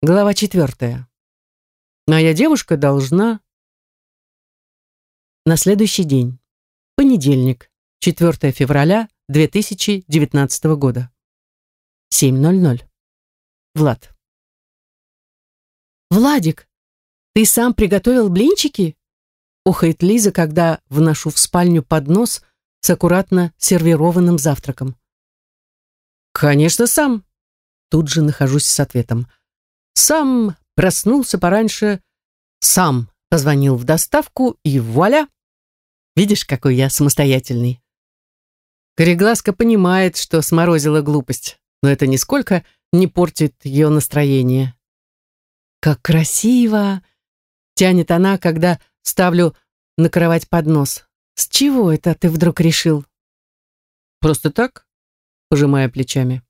Глава четвертая. Моя девушка должна... На следующий день. Понедельник, 4 февраля 2019 года. 7.00. Влад. «Владик, ты сам приготовил блинчики?» Охает Лиза, когда вношу в спальню поднос с аккуратно сервированным завтраком. «Конечно, сам!» Тут же нахожусь с ответом. Сам проснулся пораньше, сам позвонил в доставку и вуаля! Видишь, какой я самостоятельный. Корегласка понимает, что сморозила глупость, но это нисколько не портит ее настроение. «Как красиво!» — тянет она, когда ставлю на кровать поднос. «С чего это ты вдруг решил?» «Просто так?» — пожимая плечами.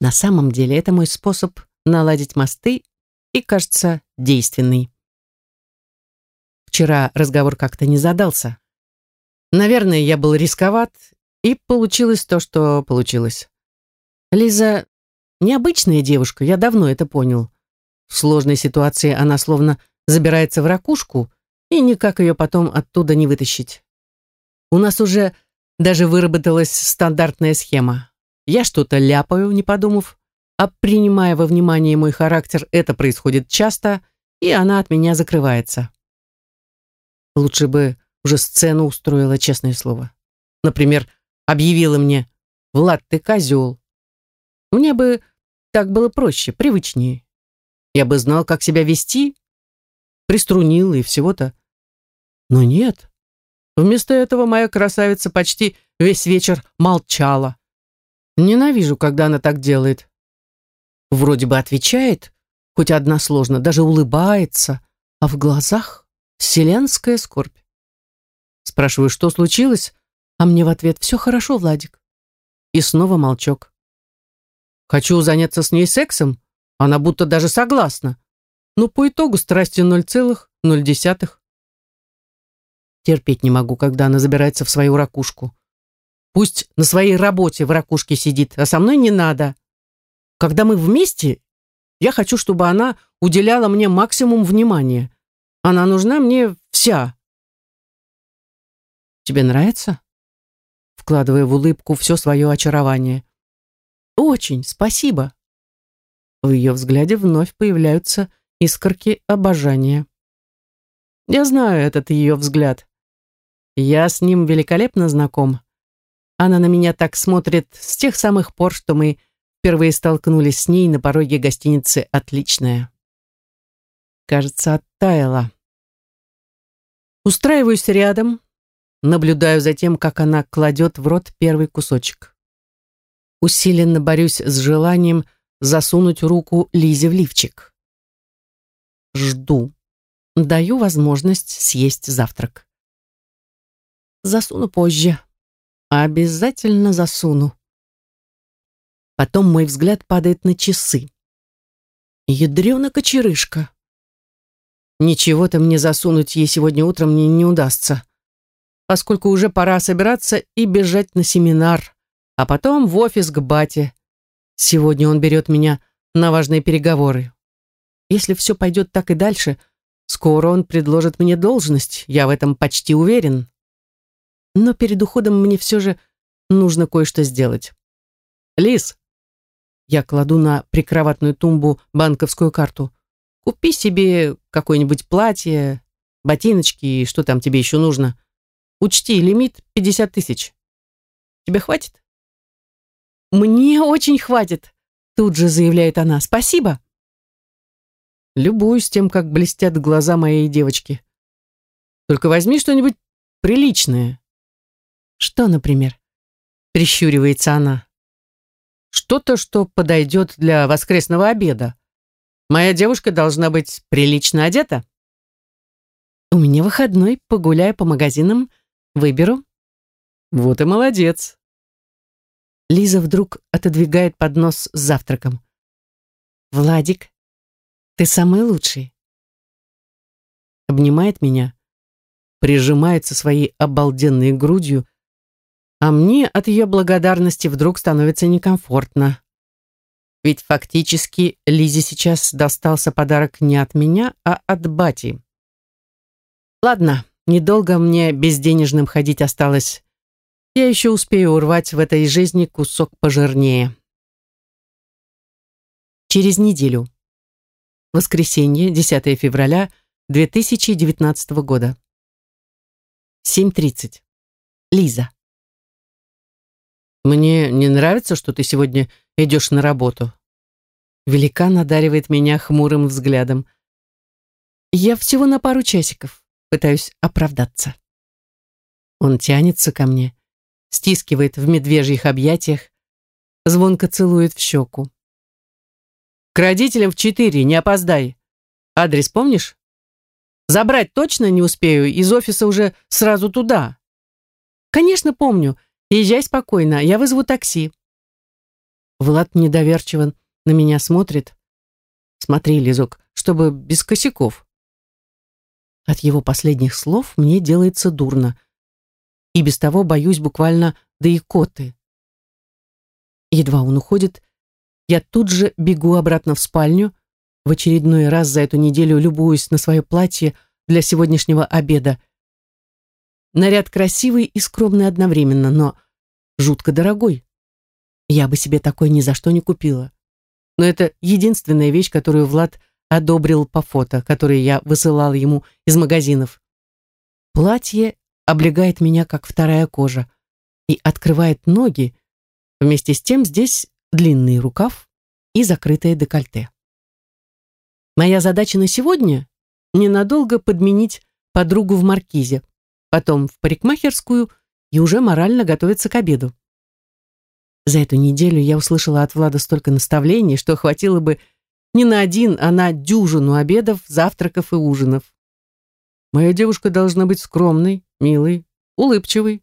На самом деле это мой способ наладить мосты и, кажется, действенный. Вчера разговор как-то не задался. Наверное, я был рисковат, и получилось то, что получилось. Лиза необычная девушка, я давно это понял. В сложной ситуации она словно забирается в ракушку, и никак ее потом оттуда не вытащить. У нас уже даже выработалась стандартная схема. Я что-то ляпаю, не подумав, а принимая во внимание мой характер, это происходит часто, и она от меня закрывается. Лучше бы уже сцену устроила, честное слово. Например, объявила мне «Влад, ты козел». Мне бы так было проще, привычнее. Я бы знал, как себя вести, приструнил и всего-то. Но нет. Вместо этого моя красавица почти весь вечер молчала. Ненавижу, когда она так делает. Вроде бы отвечает, хоть односложно, даже улыбается, а в глазах вселенская скорбь. Спрашиваю, что случилось, а мне в ответ «Все хорошо, Владик». И снова молчок. Хочу заняться с ней сексом, она будто даже согласна. Но по итогу страсти 0,0. Терпеть не могу, когда она забирается в свою ракушку. Пусть на своей работе в ракушке сидит, а со мной не надо. Когда мы вместе, я хочу, чтобы она уделяла мне максимум внимания. Она нужна мне вся. Тебе нравится? Вкладывая в улыбку все свое очарование. Очень, спасибо. В ее взгляде вновь появляются искорки обожания. Я знаю этот ее взгляд. Я с ним великолепно знаком. Она на меня так смотрит с тех самых пор, что мы впервые столкнулись с ней на пороге гостиницы «Отличная». Кажется, оттаяла. Устраиваюсь рядом, наблюдаю за тем, как она кладет в рот первый кусочек. Усиленно борюсь с желанием засунуть руку Лизе в лифчик. Жду. Даю возможность съесть завтрак. Засуну позже. Обязательно засуну. Потом мой взгляд падает на часы. Ядрена кочерышка. Ничего-то мне засунуть ей сегодня утром мне не удастся, поскольку уже пора собираться и бежать на семинар, а потом в офис к бате. Сегодня он берет меня на важные переговоры. Если все пойдет так и дальше, скоро он предложит мне должность, я в этом почти уверен. Но перед уходом мне все же нужно кое-что сделать. «Лис, я кладу на прикроватную тумбу банковскую карту. Купи себе какое-нибудь платье, ботиночки и что там тебе еще нужно. Учти, лимит 50 тысяч. Тебе хватит? Мне очень хватит, тут же заявляет она. Спасибо. Любуюсь тем, как блестят глаза моей девочки. Только возьми что-нибудь приличное. Что, например? Прищуривается она. Что-то, что подойдет для воскресного обеда. Моя девушка должна быть прилично одета. У меня выходной, погуляю по магазинам, выберу. Вот и молодец. Лиза вдруг отодвигает поднос с завтраком. Владик, ты самый лучший. Обнимает меня, прижимается своей обалденной грудью, а мне от ее благодарности вдруг становится некомфортно. Ведь фактически Лизе сейчас достался подарок не от меня, а от бати. Ладно, недолго мне безденежным ходить осталось. Я еще успею урвать в этой жизни кусок пожирнее. Через неделю. Воскресенье, 10 февраля 2019 года. 7.30. Лиза. «Мне не нравится, что ты сегодня идешь на работу». Великан одаривает меня хмурым взглядом. Я всего на пару часиков пытаюсь оправдаться. Он тянется ко мне, стискивает в медвежьих объятиях, звонко целует в щеку. «К родителям в четыре, не опоздай. Адрес помнишь? Забрать точно не успею, из офиса уже сразу туда». «Конечно, помню. Езжай спокойно, я вызову такси». Влад недоверчиво на меня смотрит. «Смотри, Лизок, чтобы без косяков». От его последних слов мне делается дурно. И без того боюсь буквально до икоты. Едва он уходит, я тут же бегу обратно в спальню, в очередной раз за эту неделю любуюсь на свое платье для сегодняшнего обеда. Наряд красивый и скромный одновременно, но жутко дорогой. Я бы себе такой ни за что не купила. Но это единственная вещь, которую Влад одобрил по фото, которые я высылала ему из магазинов. Платье облегает меня, как вторая кожа, и открывает ноги. Вместе с тем здесь длинный рукав и закрытое декольте. Моя задача на сегодня — ненадолго подменить подругу в маркизе, потом в парикмахерскую и уже морально готовиться к обеду. За эту неделю я услышала от Влада столько наставлений, что хватило бы не на один, а на дюжину обедов, завтраков и ужинов. Моя девушка должна быть скромной, милой, улыбчивой.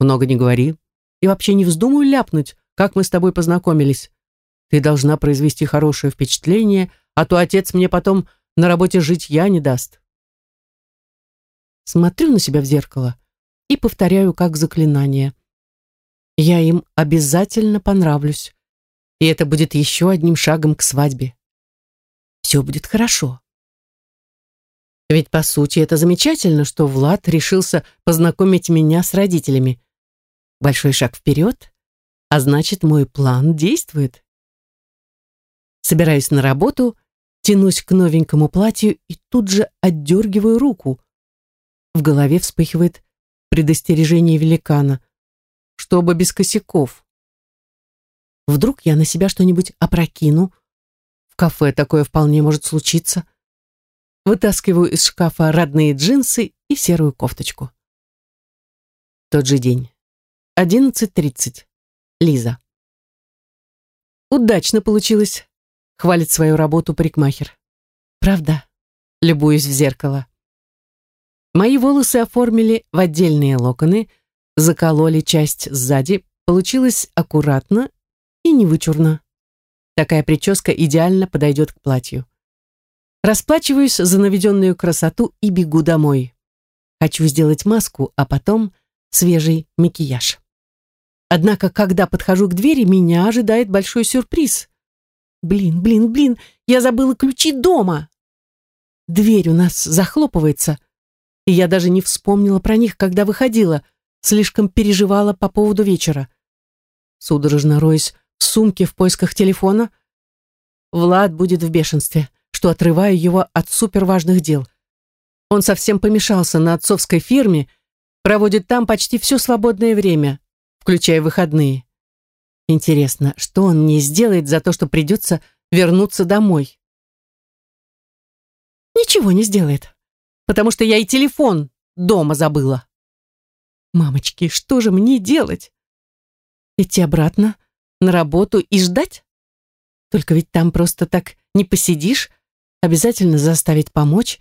Много не говори. И вообще не вздумай ляпнуть, как мы с тобой познакомились. Ты должна произвести хорошее впечатление, а то отец мне потом на работе жить я не даст. Смотрю на себя в зеркало и повторяю как заклинание. Я им обязательно понравлюсь, и это будет еще одним шагом к свадьбе все будет хорошо. Ведь, по сути, это замечательно, что Влад решился познакомить меня с родителями. Большой шаг вперед, а значит, мой план действует. Собираюсь на работу, тянусь к новенькому платью и тут же отдергиваю руку. В голове вспыхивает предостережение великана, чтобы без косяков. Вдруг я на себя что-нибудь опрокину, кафе такое вполне может случиться. Вытаскиваю из шкафа родные джинсы и серую кофточку. Тот же день. 11.30. Лиза. Удачно получилось. Хвалит свою работу парикмахер. Правда? Любуюсь в зеркало. Мои волосы оформили в отдельные локоны, закололи часть сзади, получилось аккуратно и невычурно. Такая прическа идеально подойдет к платью. Расплачиваюсь за наведенную красоту и бегу домой. Хочу сделать маску, а потом свежий макияж. Однако, когда подхожу к двери, меня ожидает большой сюрприз. Блин, блин, блин, я забыла ключи дома. Дверь у нас захлопывается, и я даже не вспомнила про них, когда выходила, слишком переживала по поводу вечера. Судорожно роюсь в сумке в поисках телефона. Влад будет в бешенстве, что отрываю его от суперважных дел. Он совсем помешался на отцовской фирме, проводит там почти все свободное время, включая выходные. Интересно, что он мне сделает за то, что придется вернуться домой? Ничего не сделает, потому что я и телефон дома забыла. Мамочки, что же мне делать? Идти обратно? на работу и ждать? Только ведь там просто так не посидишь, обязательно заставить помочь,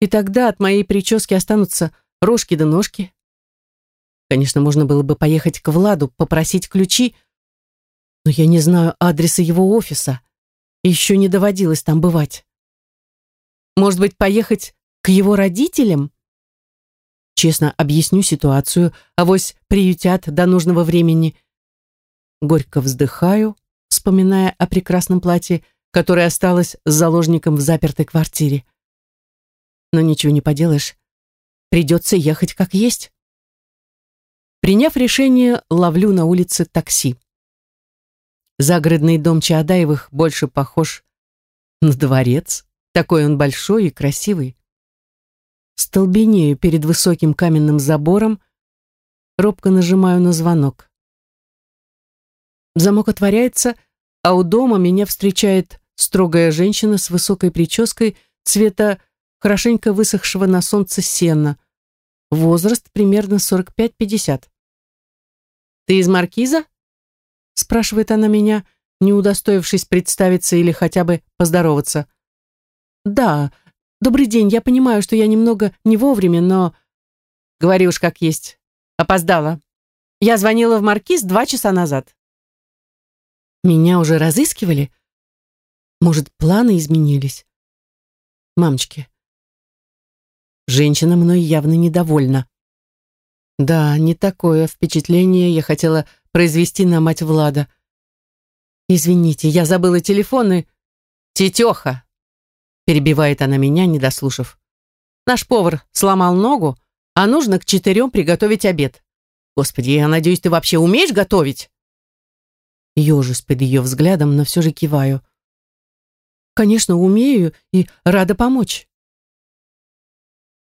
и тогда от моей прически останутся рожки да ножки. Конечно, можно было бы поехать к Владу, попросить ключи, но я не знаю адреса его офиса, еще не доводилось там бывать. Может быть, поехать к его родителям? Честно объясню ситуацию, авось приютят до нужного времени, Горько вздыхаю, вспоминая о прекрасном платье, которое осталось с заложником в запертой квартире. Но ничего не поделаешь. Придется ехать как есть. Приняв решение, ловлю на улице такси. Загородный дом Чаадаевых больше похож на дворец. Такой он большой и красивый. Столбенею перед высоким каменным забором, робко нажимаю на звонок. Замок отворяется, а у дома меня встречает строгая женщина с высокой прической цвета хорошенько высохшего на солнце сена. Возраст примерно 45-50. «Ты из Маркиза?» спрашивает она меня, не удостоившись представиться или хотя бы поздороваться. «Да, добрый день, я понимаю, что я немного не вовремя, но...» «Говори уж как есть. Опоздала. Я звонила в Маркиз два часа назад». «Меня уже разыскивали? Может, планы изменились?» «Мамочки, женщина мной явно недовольна. Да, не такое впечатление я хотела произвести на мать Влада. «Извините, я забыла телефоны». «Тетеха!» Перебивает она меня, не дослушав. «Наш повар сломал ногу, а нужно к четырем приготовить обед. Господи, я надеюсь, ты вообще умеешь готовить?» Ежусь под ее взглядом, но все же киваю. «Конечно, умею и рада помочь».